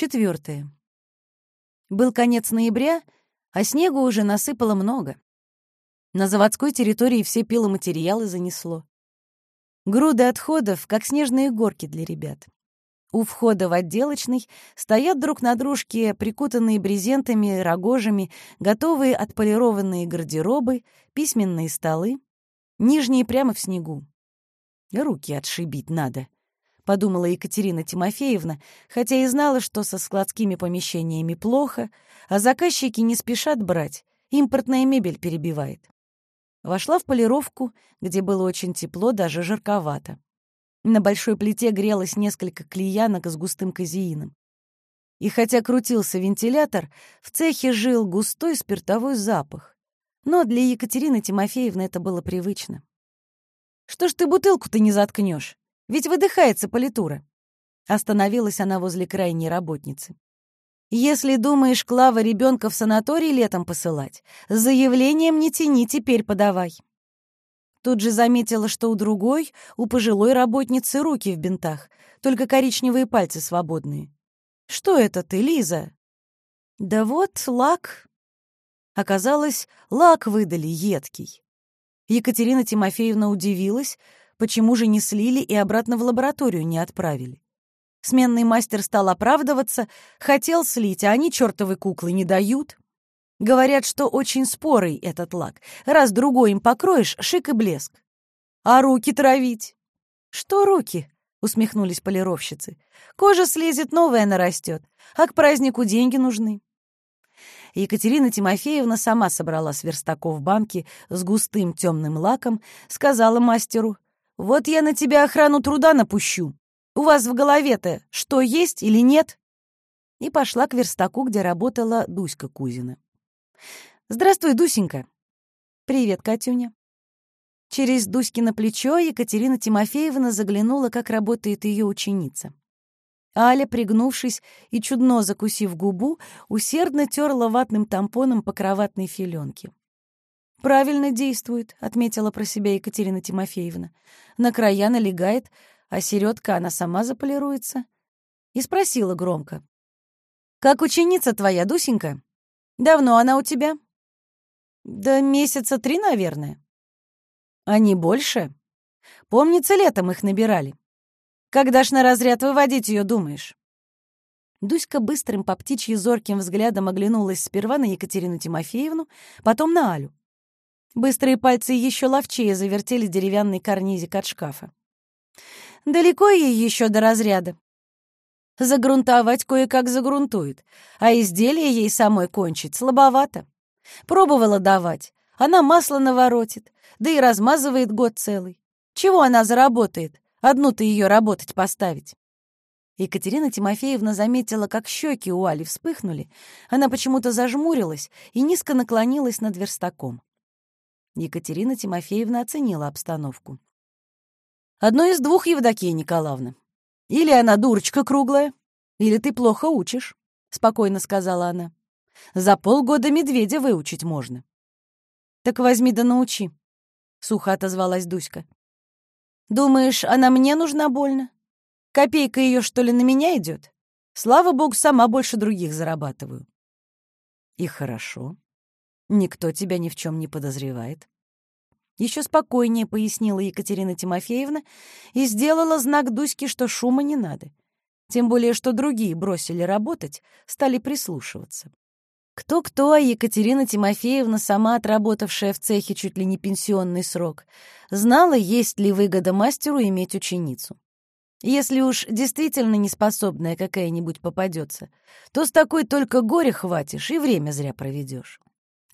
Четвертое. Был конец ноября, а снегу уже насыпало много. На заводской территории все пиломатериалы занесло. Груды отходов, как снежные горки для ребят. У входа в отделочный стоят друг на дружке прикутанные брезентами, рогожами, готовые отполированные гардеробы, письменные столы. Нижние прямо в снегу. Руки отшибить надо, — подумала Екатерина Тимофеевна, хотя и знала, что со складскими помещениями плохо, а заказчики не спешат брать, импортная мебель перебивает. Вошла в полировку, где было очень тепло, даже жарковато. На большой плите грелось несколько клеянок с густым казеином. И хотя крутился вентилятор, в цехе жил густой спиртовой запах. Но для Екатерины Тимофеевны это было привычно. «Что ж ты бутылку-то не заткнешь? Ведь выдыхается политура». Остановилась она возле крайней работницы. «Если думаешь, Клава ребенка в санаторий летом посылать, с заявлением не тяни, теперь подавай». Тут же заметила, что у другой, у пожилой работницы руки в бинтах, только коричневые пальцы свободные. «Что это ты, Лиза?» «Да вот лак». Оказалось, лак выдали едкий. Екатерина Тимофеевна удивилась, почему же не слили и обратно в лабораторию не отправили. Сменный мастер стал оправдываться, хотел слить, а они чертовы куклы не дают. Говорят, что очень спорый этот лак. Раз другой им покроешь, шик и блеск. А руки травить? Что руки? Усмехнулись полировщицы. Кожа слезет, новая нарастет. А к празднику деньги нужны. Екатерина Тимофеевна сама собрала с верстаков банки с густым темным лаком, сказала мастеру, «Вот я на тебя охрану труда напущу. У вас в голове-то что есть или нет?» И пошла к верстаку, где работала Дуська Кузина. «Здравствуй, Дусенька!» «Привет, Катюня!» Через Дуськино плечо Екатерина Тимофеевна заглянула, как работает ее ученица. Аля, пригнувшись и чудно закусив губу, усердно терла ватным тампоном по кроватной филенке. «Правильно действует», — отметила про себя Екатерина Тимофеевна. «На края налегает, а середка она сама заполируется». И спросила громко. «Как ученица твоя, Дусенька?» Давно она у тебя? Да месяца три, наверное. А не больше? Помнится, летом их набирали. Когда ж на разряд выводить ее думаешь? Дуська быстрым по птичьи зорким взглядом оглянулась сперва на Екатерину Тимофеевну, потом на Алю. Быстрые пальцы еще ловчее завертели деревянный карнизик от шкафа. «Далеко ей еще до разряда?» Загрунтовать кое-как загрунтует, а изделие ей самой кончить слабовато. Пробовала давать, она масло наворотит, да и размазывает год целый. Чего она заработает? Одну-то ее работать поставить. Екатерина Тимофеевна заметила, как щеки у Али вспыхнули. Она почему-то зажмурилась и низко наклонилась над верстаком. Екатерина Тимофеевна оценила обстановку. «Одно из двух, Евдокия Николаевна. Или она дурочка круглая, или ты плохо учишь, — спокойно сказала она. За полгода медведя выучить можно. Так возьми да научи, — сухо отозвалась Дуська. Думаешь, она мне нужна больно? Копейка ее, что ли, на меня идет? Слава богу, сама больше других зарабатываю. И хорошо. Никто тебя ни в чем не подозревает. Еще спокойнее пояснила Екатерина Тимофеевна и сделала знак Дуське, что шума не надо. Тем более, что другие бросили работать, стали прислушиваться. Кто-кто, а Екатерина Тимофеевна, сама отработавшая в цехе чуть ли не пенсионный срок, знала, есть ли выгода мастеру иметь ученицу. Если уж действительно неспособная какая-нибудь попадется, то с такой только горе хватишь и время зря проведешь.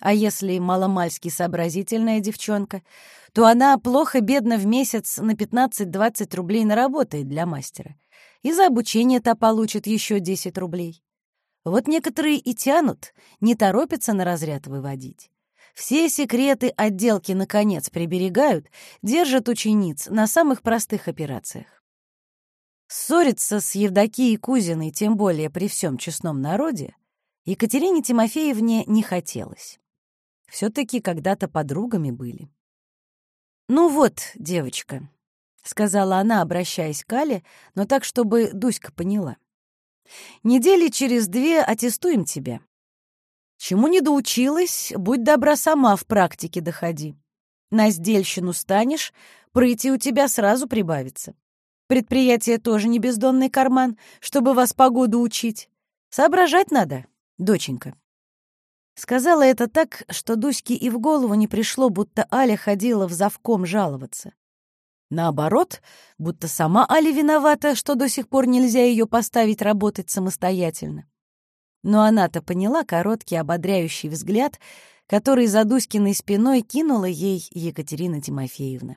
А если маломальски сообразительная девчонка, то она плохо-бедно в месяц на 15-20 рублей наработает для мастера. И за обучение-то получит еще 10 рублей. Вот некоторые и тянут, не торопятся на разряд выводить. Все секреты отделки, наконец, приберегают, держат учениц на самых простых операциях. Ссориться с Евдокией Кузиной, тем более при всем честном народе, Екатерине Тимофеевне не хотелось. Все-таки когда-то подругами были. «Ну вот, девочка», — сказала она, обращаясь к Але, но так, чтобы Дуська поняла. Недели через две аттестуем тебя. Чему не доучилась, будь добра сама в практике доходи. На сдельщину станешь, пройти у тебя сразу прибавится. Предприятие тоже не бездонный карман, чтобы вас погоду учить. Соображать надо, доченька. Сказала это так, что Дуське и в голову не пришло, будто Аля ходила в завком жаловаться. Наоборот, будто сама Аля виновата, что до сих пор нельзя ее поставить работать самостоятельно. Но она-то поняла короткий ободряющий взгляд, который за Дуськиной спиной кинула ей Екатерина Тимофеевна.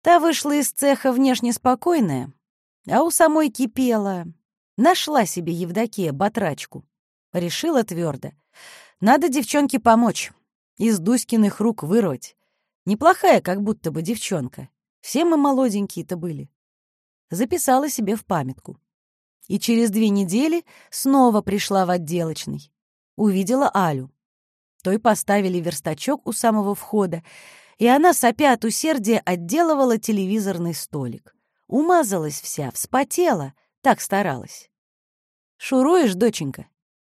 Та вышла из цеха внешне спокойная, а у самой кипела. Нашла себе Евдокия батрачку. Решила твердо. Надо девчонке помочь, из Дуськиных рук вырвать. Неплохая как будто бы девчонка. Все мы молоденькие-то были. Записала себе в памятку. И через две недели снова пришла в отделочный. Увидела Алю. Той поставили верстачок у самого входа, и она, сопя от усердия, отделывала телевизорный столик. Умазалась вся, вспотела, так старалась. «Шуруешь, доченька?» —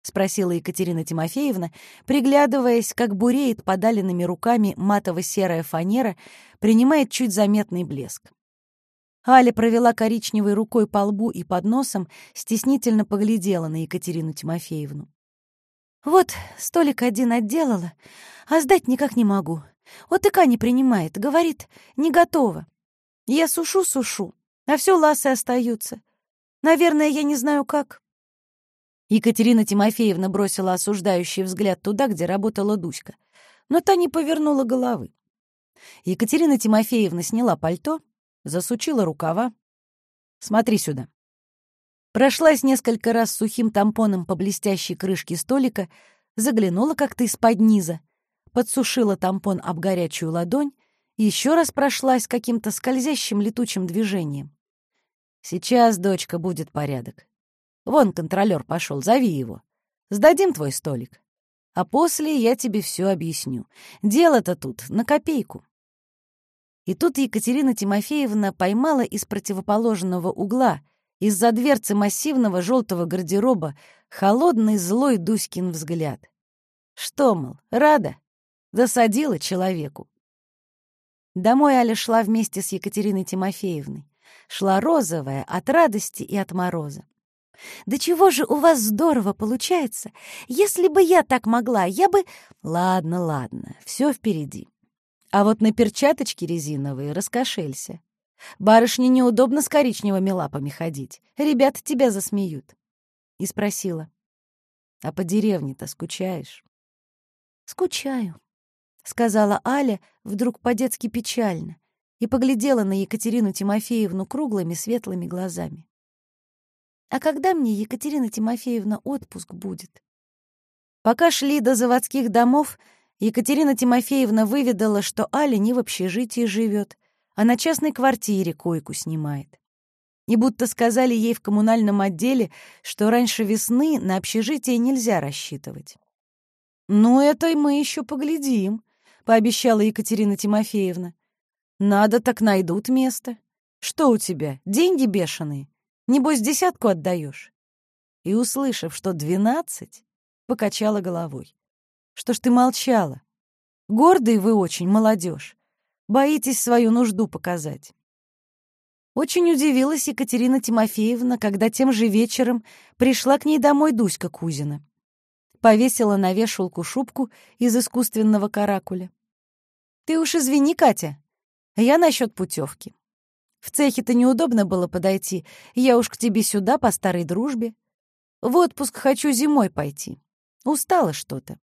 спросила Екатерина Тимофеевна, приглядываясь, как буреет подаленными руками матово-серая фанера, принимает чуть заметный блеск. Аля провела коричневой рукой по лбу и под носом, стеснительно поглядела на Екатерину Тимофеевну. «Вот, столик один отделала, а сдать никак не могу. ОТК не принимает, говорит, не готово. Я сушу-сушу, а все ласы остаются. Наверное, я не знаю как». Екатерина Тимофеевна бросила осуждающий взгляд туда, где работала Дуська, но та не повернула головы. Екатерина Тимофеевна сняла пальто, засучила рукава. «Смотри сюда». Прошлась несколько раз сухим тампоном по блестящей крышке столика, заглянула как-то из-под низа, подсушила тампон об горячую ладонь и еще раз прошлась каким-то скользящим летучим движением. «Сейчас, дочка, будет порядок. Вон контролер пошел, зови его. Сдадим твой столик. А после я тебе все объясню. Дело-то тут на копейку». И тут Екатерина Тимофеевна поймала из противоположного угла, из-за дверцы массивного желтого гардероба, холодный злой Дуськин взгляд. Что, мол, рада? Досадила человеку. Домой Аля шла вместе с Екатериной Тимофеевной. Шла розовая от радости и от мороза. «Да чего же у вас здорово получается! Если бы я так могла, я бы...» «Ладно, ладно, все впереди. А вот на перчаточки резиновые раскошелься. Барышне неудобно с коричневыми лапами ходить. Ребята тебя засмеют. И спросила. А по деревне-то скучаешь? Скучаю, сказала Аля вдруг по-детски печально и поглядела на Екатерину Тимофеевну круглыми светлыми глазами. А когда мне, Екатерина Тимофеевна, отпуск будет? Пока шли до заводских домов, Екатерина Тимофеевна выведала, что Аля не в общежитии живет, а на частной квартире койку снимает. И будто сказали ей в коммунальном отделе, что раньше весны на общежитие нельзя рассчитывать. «Ну, это мы еще поглядим», — пообещала Екатерина Тимофеевна. «Надо, так найдут место. Что у тебя, деньги бешеные? Небось, десятку отдаешь?» И, услышав, что двенадцать, покачала головой. Что ж ты молчала? Гордые вы очень, молодежь. Боитесь свою нужду показать. Очень удивилась Екатерина Тимофеевна, когда тем же вечером пришла к ней домой Дуська Кузина. Повесила на вешалку шубку из искусственного каракуля. «Ты уж извини, Катя, я насчет путевки. В цехе-то неудобно было подойти, я уж к тебе сюда по старой дружбе. В отпуск хочу зимой пойти. Устала что-то.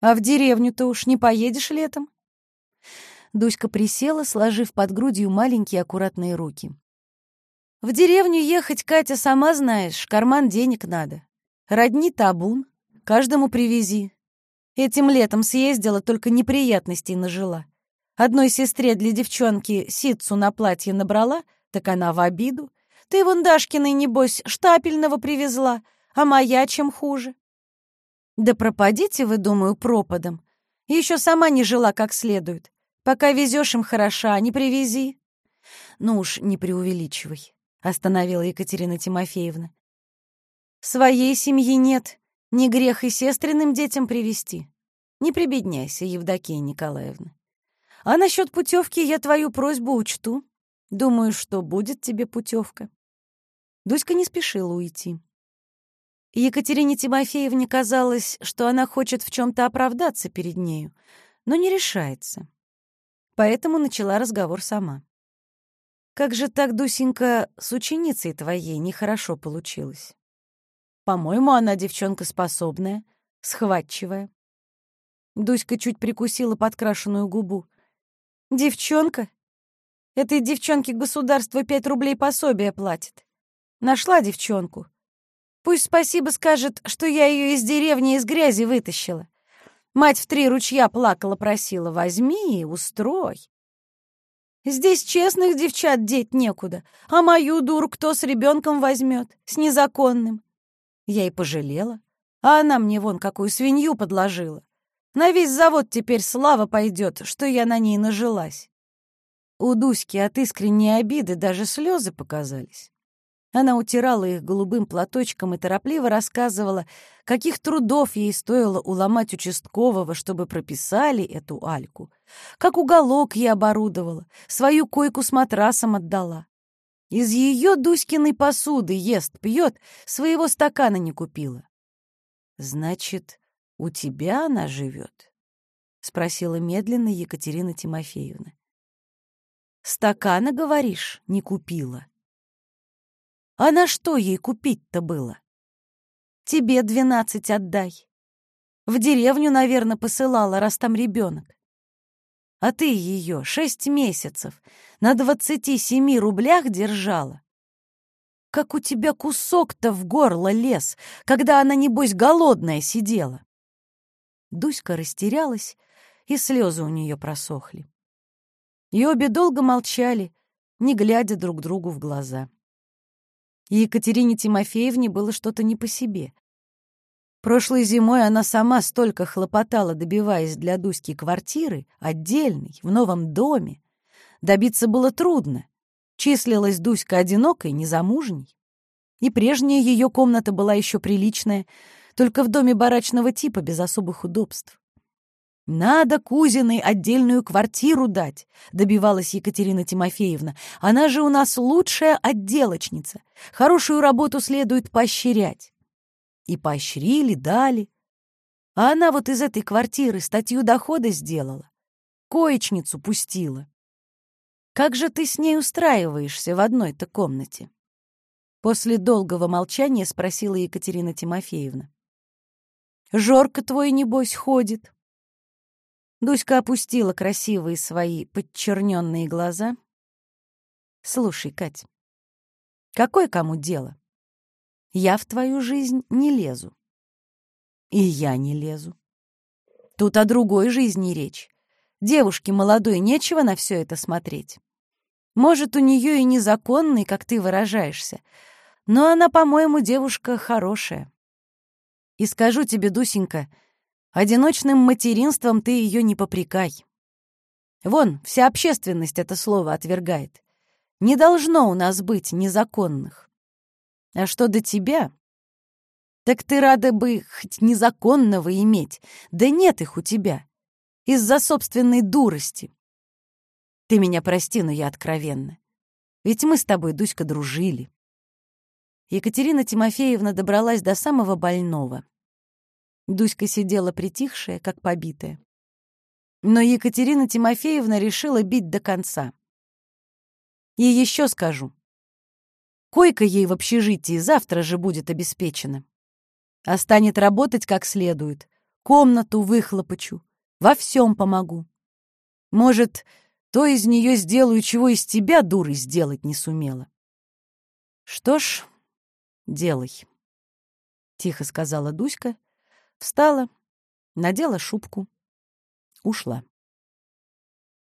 А в деревню-то уж не поедешь летом?» Дуська присела, сложив под грудью маленькие аккуратные руки. «В деревню ехать, Катя, сама знаешь, карман денег надо. Родни табун, каждому привези. Этим летом съездила, только неприятностей нажила. Одной сестре для девчонки ситцу на платье набрала, так она в обиду. Ты вон Дашкиной, небось, штапельного привезла, а моя чем хуже. Да пропадите вы, думаю, пропадом. Еще сама не жила как следует. Пока везешь им хороша, не привези. Ну уж не преувеличивай, остановила Екатерина Тимофеевна. Своей семьи нет, не грех и сестренным детям привести. Не прибедняйся, Евдокия Николаевна. А насчет путевки я твою просьбу учту. Думаю, что будет тебе путевка. Дуська не спешила уйти. Екатерине Тимофеевне казалось, что она хочет в чем-то оправдаться перед нею, но не решается. Поэтому начала разговор сама. «Как же так, Дусенька, с ученицей твоей нехорошо получилось?» По-моему, она девчонка способная, схватчивая. Дуська чуть прикусила подкрашенную губу. «Девчонка? Этой девчонке государство пять рублей пособия платит. Нашла девчонку. Пусть спасибо скажет, что я ее из деревни из грязи вытащила. Мать в три ручья плакала, просила, возьми и устрой. Здесь честных девчат деть некуда, а мою дуру кто с ребенком возьмет, с незаконным. Я и пожалела. А она мне вон какую свинью подложила. На весь завод теперь слава пойдет, что я на ней нажилась. У Дуськи от искренней обиды даже слезы показались. Она утирала их голубым платочком и торопливо рассказывала, каких трудов ей стоило уломать участкового, чтобы прописали эту Альку, как уголок ей оборудовала, свою койку с матрасом отдала. Из ее Дуськиной посуды ест, пьет, своего стакана не купила. «Значит, у тебя она живет?» — спросила медленно Екатерина Тимофеевна. «Стакана, говоришь, не купила?» «А на что ей купить-то было?» «Тебе двенадцать отдай. В деревню, наверное, посылала, раз там ребенок а ты ее шесть месяцев на двадцати семи рублях держала. Как у тебя кусок-то в горло лез, когда она, небось, голодная сидела. Дуська растерялась, и слезы у нее просохли. И обе долго молчали, не глядя друг другу в глаза. И Екатерине Тимофеевне было что-то не по себе. Прошлой зимой она сама столько хлопотала, добиваясь для Дуськи квартиры, отдельной, в новом доме. Добиться было трудно. Числилась Дуська одинокой, незамужней. И прежняя ее комната была еще приличная, только в доме барачного типа, без особых удобств. «Надо Кузиной отдельную квартиру дать», — добивалась Екатерина Тимофеевна. «Она же у нас лучшая отделочница. Хорошую работу следует поощрять». И поощрили, дали. А она вот из этой квартиры статью дохода сделала. Коечницу пустила. Как же ты с ней устраиваешься в одной-то комнате? После долгого молчания спросила Екатерина Тимофеевна. Жорка твой, небось, ходит. Дуська опустила красивые свои подчерненные глаза. Слушай, Кать, какое кому дело? Я в твою жизнь не лезу. И я не лезу. Тут о другой жизни речь. Девушке молодой нечего на все это смотреть. Может, у нее и незаконный, как ты выражаешься, но она, по-моему, девушка хорошая. И скажу тебе, Дусенька, одиночным материнством ты ее не попрекай. Вон, вся общественность это слово отвергает. Не должно у нас быть незаконных. А что до тебя? Так ты рада бы хоть незаконного иметь, да нет их у тебя. Из-за собственной дурости. Ты меня прости, но я откровенна. Ведь мы с тобой, Дуська, дружили. Екатерина Тимофеевна добралась до самого больного. Дуська сидела притихшая, как побитая. Но Екатерина Тимофеевна решила бить до конца. И еще скажу. Койка ей в общежитии завтра же будет обеспечена. А станет работать как следует. Комнату выхлопочу. Во всем помогу. Может, то из нее сделаю, чего из тебя, дуры, сделать не сумела. Что ж, делай. Тихо сказала Дуська, встала, надела шубку, ушла.